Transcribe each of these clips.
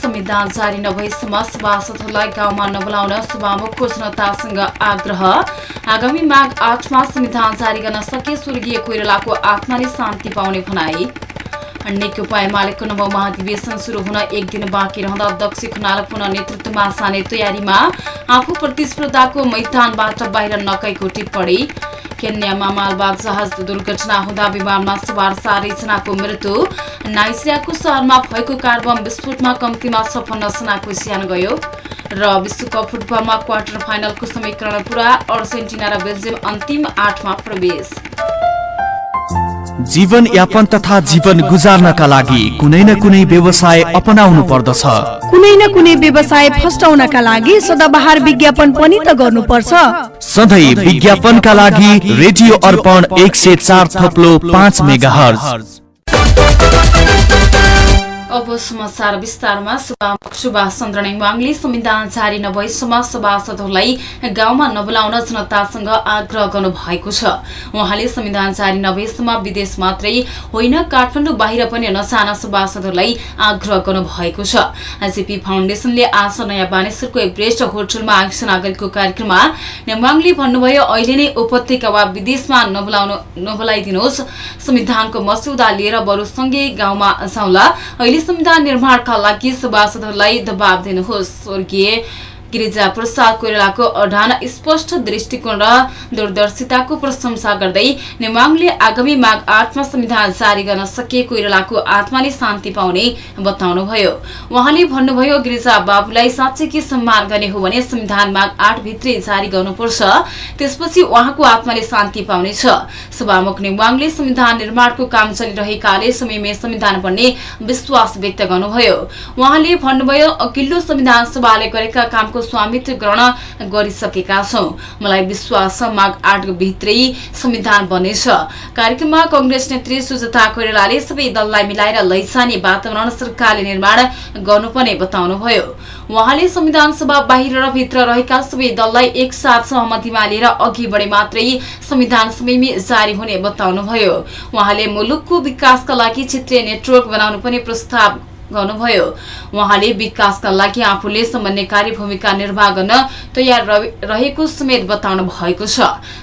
संविधान जारी नभएसम्म सभासदहरूलाई गाउँमा नबोलाउन सभामुखको जनतासँग आग्रह। आगामी माघ आठमा संविधान जारी गर्न सके स्वर्गीय कोइरालाको आत्माले शान्ति पाउने भनाई। नेकपा एमालेको नव महाधिवेशन शुरू हुन एक दिन बाँकी रहँदा अध्यक्ष खनाल पुनः नेतृत्वमा जाने तयारीमा आफू प्रतिस्पर्धाको मैदानबाट बाहिर नकैको टिप्पणी। केन्यामा मालबाग जहाज दुर्घटना हुँदा विमानमा सवार चारैजनाको मृत्यु। नाइसियाको सहरमा भएको कार बम विस्फोटमा कम्तीमा छप्पन्न जनाको स्यान गयो र विश्वकप फुटबलमा क्वार्टर फाइनलको समीकरण पुरा अर्जेन्टिना र बेल्जियम अन्तिम आठमा प्रवेश। जीवन यापन तथा जीवन गुजार्नका लागि कुनै न कुनै व्यवसाय अपनाउनु पर्दछ। कुनै न कुनै व्यवसाय फस्टाउनका लागि सदाबहार विज्ञापन पनि त गर्नुपर्छ। सधैँ विज्ञापनका लागि रेडियो अर्पण एक सय चार थप्लो पाँच मेगा अब समाचार विस्तारमा सुभाष चन्द्र नेङवाङले संविधान जारी नभएसम्म सभासदहरूलाई गाउँमा नबोलाउन जनतासँग आग्रह गर्नु भएको छ। उहाँले संविधान जारी नभएसम्म विदेश मात्रै होइन काठमाडौँ बाहिर पनि नजान सभासदहरूलाई आग्रह गर्नु भएको छ। जेपी फाउन्डेसनले आज नयाँ बानेश्वरको एभरेस्ट होटलमा आयोजना गरेको कार्यक्रममा नेङवाङले भन्नुभयो अहिले नै उपत्यका वा विदेशमा नबोलाउनु नबोलाइदिनुहोस्। संविधानको मस्यौदा लिएर बरुसँगै गाउँमा जाउँला। संविधान निर्माणका लागि सभासदहरूलाई दबाव दिनुहोस्। स्वर्गीय गिरिजा प्रसाद कोइरालाको अडान स्पष्ट दृष्टिकोण र दूरदर्शिताको प्रशंसा गर्दै नेमाङले आगामी माघ आठमा संविधान जारी गर्न सके कोइरालाको आत्माले शान्ति पाउने बताउनुभयो। उहाँले भन्नुभयो गिरिजा बाबुलाई साँच्चै सम्मान गर्ने हो भने संविधान माघ आठ भित्रै जारी गर्नुपर्छ। त्यसपछि उहाँको आत्माले शान्ति पाउनेछ। सभामुख नेवाङले संविधान निर्माणको काम चलिरहेकाले समयमै संविधान बन्ने विश्वास व्यक्त गर्नुभयो। उहाँले भन्नुभयो अघिल्लो संविधान सभाले गरेका कामको स्वामित्व ग्रहण गरिसकेका छौं। मलाई विश्वास छ माघ आठ भित्रै संविधान बनेछ। कार्यक्रममा कंग्रेस नेत्री सुजता कोइरालाले सबै दललाई मिलाएर लैजाने वातावरण सरकारले निर्माण गर्नुपर्ने बताउनुभयो। उहाँले संविधान सभा बाहिर र भित्र रहेका सबै दललाई एकसाथ सहमतिमा लिएर अघि बढे मात्रै संविधान समयमै जारी हुने बताउनुभयो। उहाँले मुलुकको विकासका लागि क्षेत्रीय नेटवर्क बनाउनु पनि प्रस्ताव गर्नुभयो। उहाँले विकासका लागि आफूले समन्वयकारी भूमिका निर्वाह गर्न तयार रहेको समेत बताउनु भएको छ।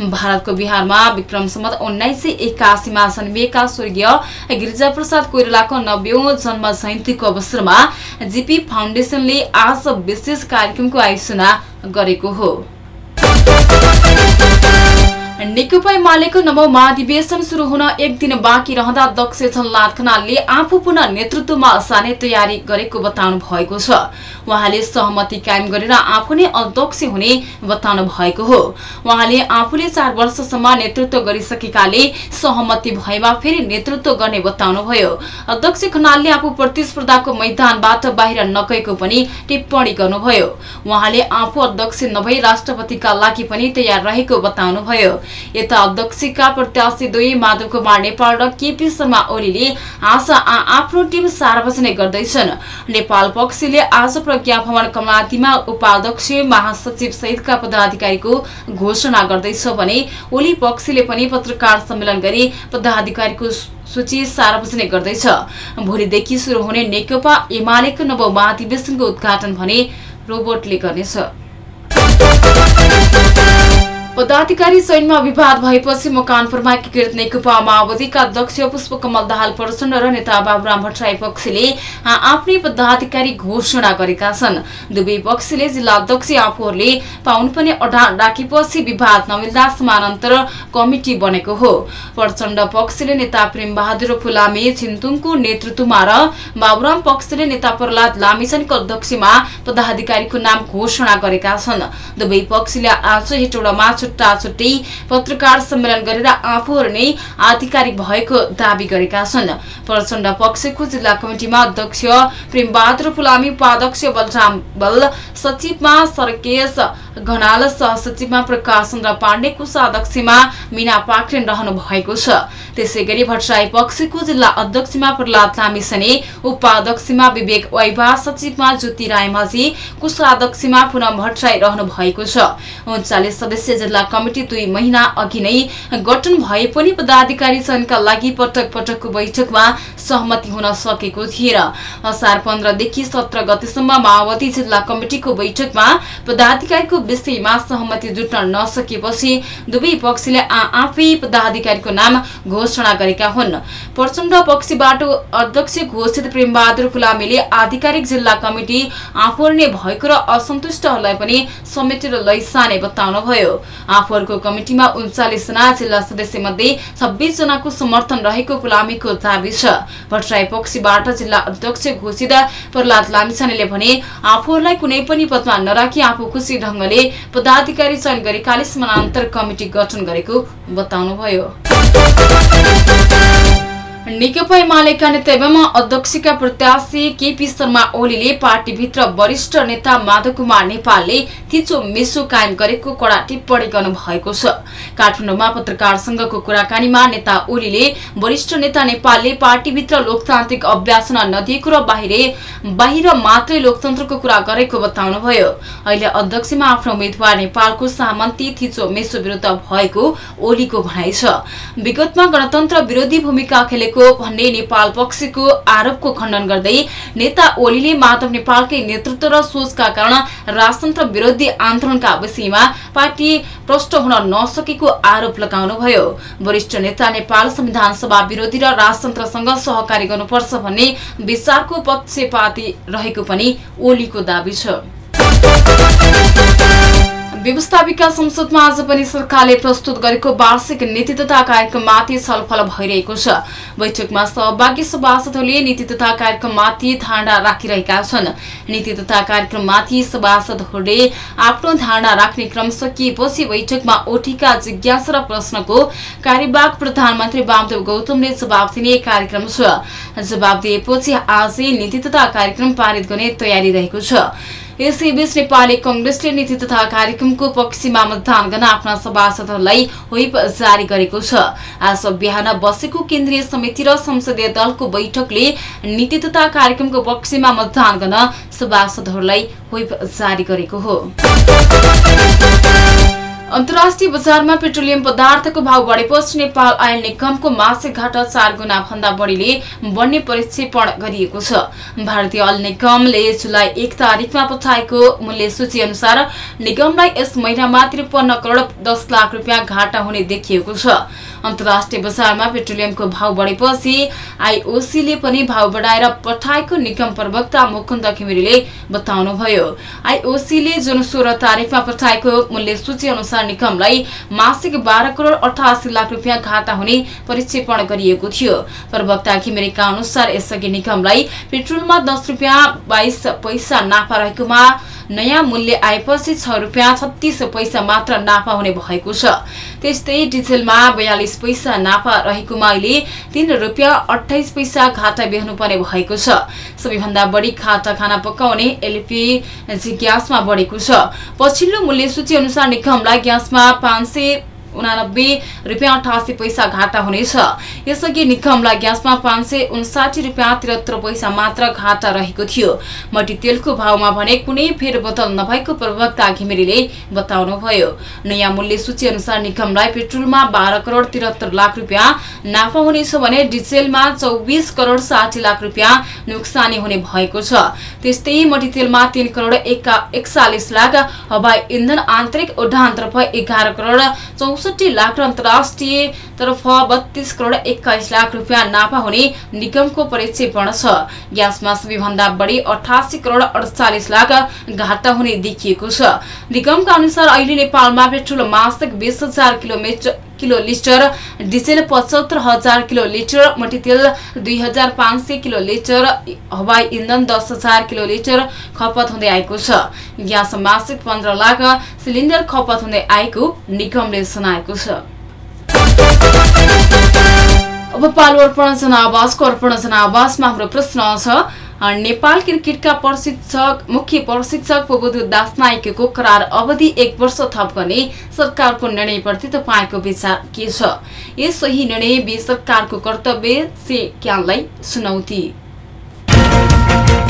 भारतको बिहारमा विक्रम सम्मत उन्नाइस सय एकासीमा जन्मिएका स्वर्गीय गिरिजा प्रसाद कोइरालाको नब्बेौं जन्म जयन्तीको अवसरमा जीपी फाउन्डेसनले आज विशेष कार्यक्रमको आयोजना गरेको हो। नेकपा एमालेको नव महाधिवेशन शुरू हुन एक दिन बाँकी रहँदा अध्यक्ष झलनाथ खनालले आफू पुनः नेतृत्वमा जाने तयारी गरेको बताउनु भएको छ। उहाँले सहमति कायम गरेर आफू नै अध्यक्ष हुने बताउनु भएको हो। उहाँले आफूले चार वर्षसम्म नेतृत्व गरिसकेकाले सहमति भएमा फेरि नेतृत्व गर्ने बताउनुभयो। अध्यक्ष खनालले आफू प्रतिस्पर्धाको मैदानबाट बाहिर नगएको पनि टिप्पणी गर्नुभयो। उहाँले आफू अध्यक्ष नभई राष्ट्रपतिका लागि पनि तयार रहेको बताउनुभयो। यता अध्यक्षका प्रत्याशी दुई माधव कुमार नेपाल र केपी शर्मा ओलीले आज आफ्नो टिम सार्वजनिक गर्दैछन्। नेपाल पक्षले आज प्रज्ञा भवन कमलातीमा उपाध्यक्ष महासचिव सहितका पदाधिकारीको घोषणा गर्दैछ भने ओली पक्षले पनि पत्रकार सम्मेलन गरी पदाधिकारीको सूची सार्वजनिक गर्दैछ। भोलिदेखि शुरू हुने नेकपा एमालेको नव महाधिवेशनको उद्घाटन भने रोबोटले गर्नेछ। पदाधिकारी चयनमा विवाद भएपछि मकानपुरमा एकीकृत नेकपा माओवादीका अध्यक्ष पुष्पकमल दाहाल प्रचण्ड र नेता बाबुराम भट्टराई पक्षले आफ्नै पदाधिकारी घोषणा गरेका छन्। दुवै पक्षले जिल्ला अध्यक्ष आफूहरूले पाउनुपर्ने अडान राखेपछि विवाद नमिल्दा समानान्तर कमिटी बनेको हो। प्रचण्ड पक्षले नेता प्रेम बहादुर फुलामे छिन्तुङको नेतृत्वमा र बाबुराम पक्षले नेता प्रहलाद लामिछनको अध्यक्षमा पदाधिकारीको नाम घोषणा गरेका छन्। दुवै पक्षले आज हेटौडामा छुट्टा छुट्टै पत्रकार सम्मेलन गरेर आफूहरू नै आधिकारिक भएको दावी गरेका छन्। प्रचण्ड पक्षको जिल्ला कमिटिमा अध्यक्ष प्रेमबहादुर फुलामी उपाध्यक्ष बलराम बल सचिवमा सर्केश घनाल सहसचिवमा प्रकाश चन्द्र पाण्डे कोषाध्यक्षमा मिना पाक्रेन रहनु भएको छ। त्यसै गरी भट्टराई पक्षको जिल्ला अध्यक्षमा प्रहलाद लामिसने उपाध्यक्षमा विवेक वैभा सचिवमा ज्योति रायमाझी कोषाध्यक्षमा पुनः भट्टराई रहनु भएको छ। उन्चालिस सदस्यीय जिल्ला कमिटी दुई महिना अघि नै गठन भए पनि पदाधिकारी चयनका लागि पटक पटकको बैठकमा सहमति हुन सकेको थिएन। असार पन्ध्रदेखि सत्र गतिसम्म माओवादी जिल्ला कमिटिको बैठकमा पदाधिकारीको विषयमा सहमति जुट्न नसकेपछि दुवै पक्षले आफै पदाधिकारीको नाम घोषणा गरेका हुन्। प्रचण्ड पक्षबाट अध्यक्ष घोषित प्रेमबहादुर फुलामीले आधिकारिक जिल्ला कमिटी आफूहरू नै भएको र असन्तुष्टहरूलाई पनि समेटेर लैसाने बताउनुभयो। आफूहरूको कमिटिमा उन्चालिस जना जिल्ला सदस्य मध्ये छब्बीस जनाको समर्थन रहेको फुलामीको दावी छ। भट्टराई पक्षबाट जिल्ला अध्यक्ष घोषित प्रहलाद लामिछानेले भने आफूहरूलाई कुनै पनि पदमा नराखी आफू खुसी ढंगले पदाधिकारी चयन गरी काली समानान्तर कमिटी गठन गरेको बताउनुभयो। नेकपा एमालेका नेता एवं अध्यक्षका प्रत्याशी केपी शर्मा ओलीले पार्टीभित्र वरिष्ठ नेता माधव कुमार नेपालले थिचो मेसो कायम गरेको कडा टिप्पणी गर्नु भएको छ। काठमाडौँमा पत्रकारसँगको कुराकानीमा नेता ओलीले वरिष्ठ नेता नेपालले पार्टीभित्र लोकतान्त्रिक अभ्यास नदिएको र बाहिर बाहिर मात्रै लोकतन्त्रको कुरा गरेको बताउनुभयो। अहिले अध्यक्षमा आफ्नो उम्मेद्वार नेपालको सामन्ती थिचो मेसो विरुद्ध भएको ओलीको भनाइ छ। विगतमा गणतन्त्र विरोधी भूमिका खेलेको भन्ने नेपाल पक्षको आरोपको खण्डन गर्दै नेता ओलीले माधव नेपालकै नेतृत्व र सोचका कारण राजतन्त्र विरोधी आन्दोलनका विषयमा पार्टी प्रष्ट हुन नसकेको आरोप लगाउनुभयो। वरिष्ठ नेता नेपाल संविधान सभा विरोधी र राजतन्त्रसँग सहकारी गर्नुपर्छ भन्ने विचारको पक्षपाती रहेको पनि ओलीको दावी छ। व्यवस्थापिका संसदमा आज पनि सरकारले प्रस्तुत गरेको वार्षिक नीति तथा कार्यक्रममाथि छलफल भइरहेको छ। बैठकमा सहभागी सभासदहरूले नीति तथा कार्यक्रममाथि धारणा राखिरहेका छन्। नीति तथा कार्यक्रममाथि सभासदहरूले आफ्नो धारणा राख्ने क्रम सकिएपछि बैठकमा उठेका जिज्ञासा र प्रश्नको कार्यवाहक प्रधानमन्त्री वामदेव गौतमले जवाब दिने कार्यक्रम छ। जवाब दिएपछि आजै नीति तथा कार्यक्रम पारित गर्ने तयारी रहेको छ। यसैबीच नेपाली कंग्रेसले नीति तथा कार्यक्रमको पक्षमा मतदान गर्न आफ्ना सभासदहरूलाई व्हिप जारी गरेको छ। आज बिहान बसेको केन्द्रीय समिति र संसदीय दलको बैठकले नीति तथा कार्यक्रमको पक्षमा मतदान गर्न सभासदहरूलाई व्हिप जारी गरेको हो। अन्तर्राष्ट्रिय बजारमा पेट्रोलियम पदार्थको भाव बढेपछि नेपाल आयल निगमको मासिक घाटा चार गुणा भन्दा बढीले बढ्ने प्रक्षेपण गरिएको छ। भारतीय अयल निगमले जुलाई एक तारिकमा पठाएको मूल्य सूची अनुसार निगमलाई यस महिनामा त्रिपन्न करोड़ दस लाख रुपियाँ घाटा हुने देखिएको छ। अन्तर्राष्ट्रिय बजारमा पेट्रोलियमको भाव बढेपछि आईओसीले पनि भाव बढाएर पठाएको निगम प्रवक्ता मुकुन्द घिमिरेले बताउनुभयो। आईओसीले जुन सोह्र तारिकमा पठाएको मूल्य सूची अनुसार निगमलाई मासिक बाह्र करोड़ अठासी लाख रुपियाँ घाटा हुने परिक्षेपण गरिएको थियो। प्रवक्ता घिमिरेका अनुसार यसअघि निगमलाई पेट्रोलमा दस रुपियाँ बाइस पैसा नाफा रहेकोमा नयाँ मूल्य आएपछि छ रुपियाँ छत्तीस पैसा मात्र नाफा हुने भएको छ। त्यस्तै डिजेलमा बयालिस पैसा नाफा रहेकोमा अहिले तीन रुपियाँ अठाइस पैसा घाटा बेहोर्नु पर्ने भएको छ। सबैभन्दा बढी खाटा खाना पकाउने एलपीजी ग्यासमा बढेको छ। पछिल्लो मूल्य सूची अनुसार निगमलाई ग्यासमा पाँच उनानब्बे रुपियाँ अठासी पैसा घाटा हुनेछ। यसअघि निगमलाई ग्यासमा पाँच सय उन्साठी रुपियाँ त्रिहत्तर पैसा मात्र घाटा रहेको थियो। मटी तेलको भावमा भने कुनै फेरबदल नभएको प्रवक्ता घिमिरेले बताउनुभयो। नयाँ मूल्य सूची अनुसार निगमलाई पेट्रोलमा बाह्र करोड़ त्रिहत्तर लाख रुपियाँ नाफा हुनेछ भने डिजेलमा चौबिस करोड़ साठी लाख रुपियाँ नोक्सानी हुने भएको छ। त्यस्तै मटितेलमा तीन करोड़ एकचालिस लाख हवाई इन्धन आन्तरिक उडानतर्फ एघार करोड़ चौसठी लाख र अन्तर्राष्ट्रिय तर्फ बत्तीस करोड़ एक्काइस लाख रुपियाँ नाफा हुने निगमको प्रक्षेपण छ। ग्यासमा सबैभन्दा बढी अठासी करोड़ अडचालिस लाख घाटा हुने देखिएको छ। निगमका अनुसार अहिले नेपालमा पेट्रोल मासिक बीस हजार किलोमिटर किलो लिटर डिजेल पचहत्तर हजार किलो लिटर मट्टीतेल दुई हजार पाँच सय किलो लिटर हवाई इन्धन दस हजार किलो लिटर खपत हुँदै आएको छ। ग्यास मासिक पन्ध्र लाख सिलिन्डर खपत हुँदै आएको निगमले सुनाएको छ। अब पालो अर्पण जनावासको अर्पण जनावासमा हाम्रो प्रश्न छ नेपाल क्रिकेटका प्रशिक्षक मुख्य प्रशिक्षक प्रबोध दास नायकको करार अवधि एक वर्ष थप गर्ने सरकारको निर्णयप्रति तपाईँको विचार के छ? यस सही निर्णय बीच सरकारको कर्तव्य से क्यानलाई सुनौती।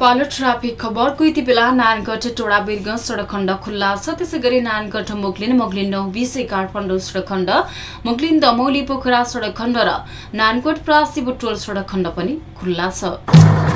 पालो ट्राफिक खबरको यति बेला नारायणगढ टोडा बिर्ग सडक खण्ड खुल्ला छ। त्यसै गरी मोगलिन मोगलिन नौ बिसे काठमाडौँ सडक खण्ड मोगलिन दमौली पोखरा सडक खण्ड र नारायणगढ प्रासी बुटोल सडक खण्ड पनि खुल्ला छ।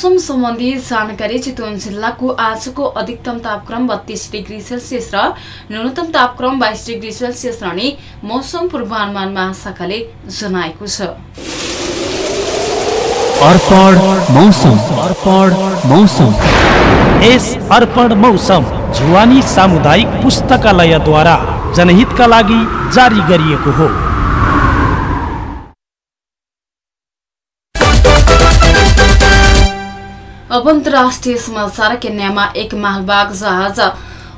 मौसम सम्बन्धी जानकारी चितवन जिल्लाको आजको अधिकतम तापक्रम बत्तीस डिग्री सेल्सियस र न्यूनतम तापक्रम बाइस डिग्री सेल्सियस रहने मौसम पूर्वानुमान महाशाखाले जनाएको छ। यस अर्पण मौसम जुवानी सामुदायिक पुस्तकालयद्वारा जनहितका लागि जारी गरिएको हो। अब अन्तर्राष्ट्रिय समाचार केन्यामा एक मालबाग जहाज।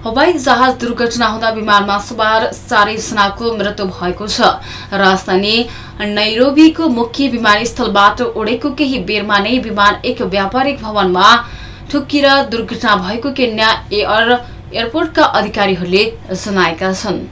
हवाई जहाज दुर्घटना हुँदा विमानमा सवार चारैजनाको मृत्यु भएको छ। राजधानी नैरोबीको मुख्य विमानस्थलबाट उडेको केही बेरमा नै विमान एक व्यापारिक भवनमा ठुक्किएर दुर्घटना भएको केन्या एयर एयरपोर्टका अधिकारीहरूले जनाएका छन्।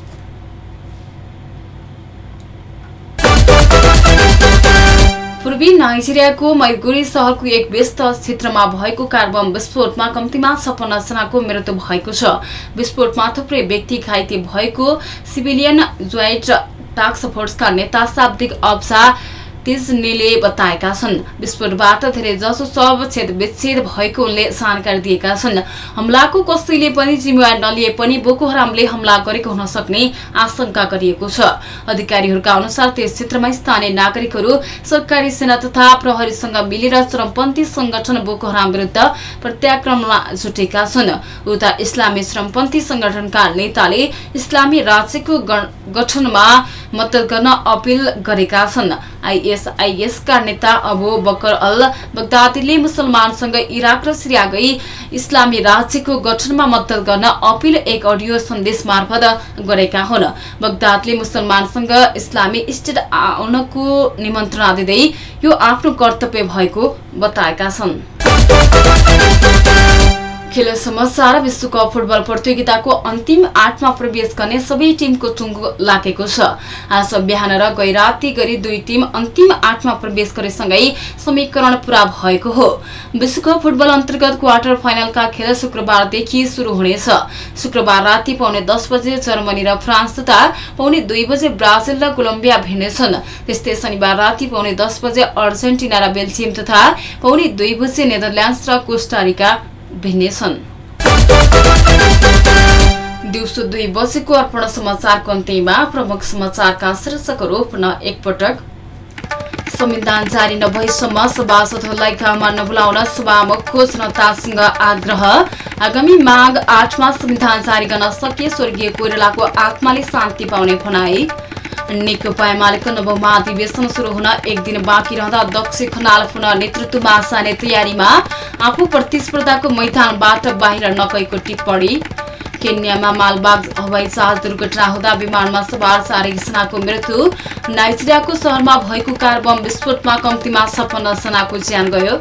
पूर्वी नाइजेरियाको मैगुरी सहरको एक व्यस्त क्षेत्रमा भएको कार बम विस्फोटमा कम्तीमा छप्पन्न जनाको मृत्यु भएको छ। विस्फोटमा थुप्रै व्यक्ति घाइते भएको सिभिलियन ज्वाइट टास्क फोर्सका नेता शाब्दिक अब्सा तिजनीले बताएका छन्। विस्फोटबाट धेरै जसो सब छेद विच्छेद भएको उनले जानकारी दिएका छन्। हमलाको कसैले पनि जिम्मेवार नलिए पनि बोको हरामले हमला गरेको हुन सक्ने आशंका गरिएको छ। अधिकारीहरूका अनुसार त्यस क्षेत्रमा स्थानीय नागरिकहरू सरकारी सेना तथा प्रहरीसँग मिलेर चरमपन्थी संगठन बोको हराम विरुद्ध प्रत्याक्रमणमा जुटेका छन्। उता इस्लामी श्रमपन्थी संगठनका नेताले इस्लामी राज्यको गठनमा मद्दत गर्न अपिल गरेका छन्। आइएसआइएस का नेता अबु बकर अल बगदादीले मुसलमानसँग इराक र सिरिया गई इस्लामी राज्यको गठनमा मद्दत गर्न अपिल एक अडियो सन्देश मार्फत गरेका हुन्। बगदादले मुसलमानसँग इस्लामी स्टेट आउनको निमन्त्रणा दिँदै यो आफ्नो कर्तव्य भएको बताएका छन्। खेल समाचार विश्वकप फुटबल प्रतियोगिताको अन्तिम आठमा प्रवेश गर्ने सबै टिमको टुङ्गो लागेको छ। आज बिहान र गै राति गरी दुई टिम अन्तिम आठमा प्रवेश गरेसँगै समीकरण पूरा भएको हो। विश्वकप फुटबल अन्तर्गत क्वार्टर फाइनलका खेल शुक्रबारदेखि शुरू हुनेछ। शुक्रबार राति पाउने दस बजे जर्मनी र फ्रान्स तथा पाउने दुई बजे ब्राजिल र कोलम्बिया भिड्नेछन्। त्यस्तै शनिबार राति पाउने दस बजे अर्जेन्टिना र बेल्जियम तथा पाउने दुई बजे नेदरल्यान्ड्स र कोस्टारिका भिन्नेछन् दिउँसो दुई बजेको अर्पण समाचारको अन्त्यमा प्रमुख समाचारका शीर्षकहरू पुनः एकपटक। संविधान जारी नभएसम्म सभासदहरूलाई गाउँमा नबोलाउन सभामुखको जनतासँग आग्रह। आगामी माघ आठमा संविधान जारी गर्न सके स्वर्गीय कोइरालाको आत्माले शान्ति पाउने भनाई। नेकपा एमालेको नवौं महाधिवेशन शुरू हुन एक दिन बाँकी रहँदा अध्यक्ष खनाल पुनः नेतृत्वमा साने तयारीमा आफू प्रतिस्पर्धाको मैदानबाट बाहिर नगएको टिप्पणी। केन्यामा मालबाग हवाई जहाज दुर्घटना हुँदा विमानमा सवार चारैजनाको मृत्यु। नाइजेरियाको शहरमा भएको कार बम विस्फोटमा कम्तीमा जनाको ज्यान गयो।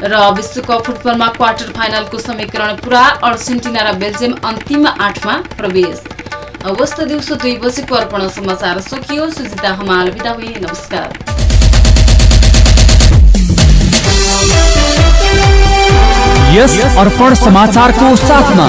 र विश्वकप फुटबलमा क्वार्टर फाइनलको समीकरण पुरा अर्जेन्टिना र बेल्जियम अन्तिम आठमा प्रवेश। अवस्था दिउँसो दुई बजेको अर्पण समाचार सकियो सुजिता हमाल बिदा भए नमस्कार। यस अर्पण समाचारको साथमा।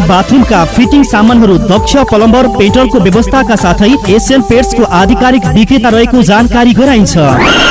बाथरुमका फिटिङ सामानहरू दक्ष प्लम्बर पेट्रोलको व्यवस्थाका साथै एसियन पेट्सको आधिकारिक विक्रेता रहेको जानकारी गराइन्छ।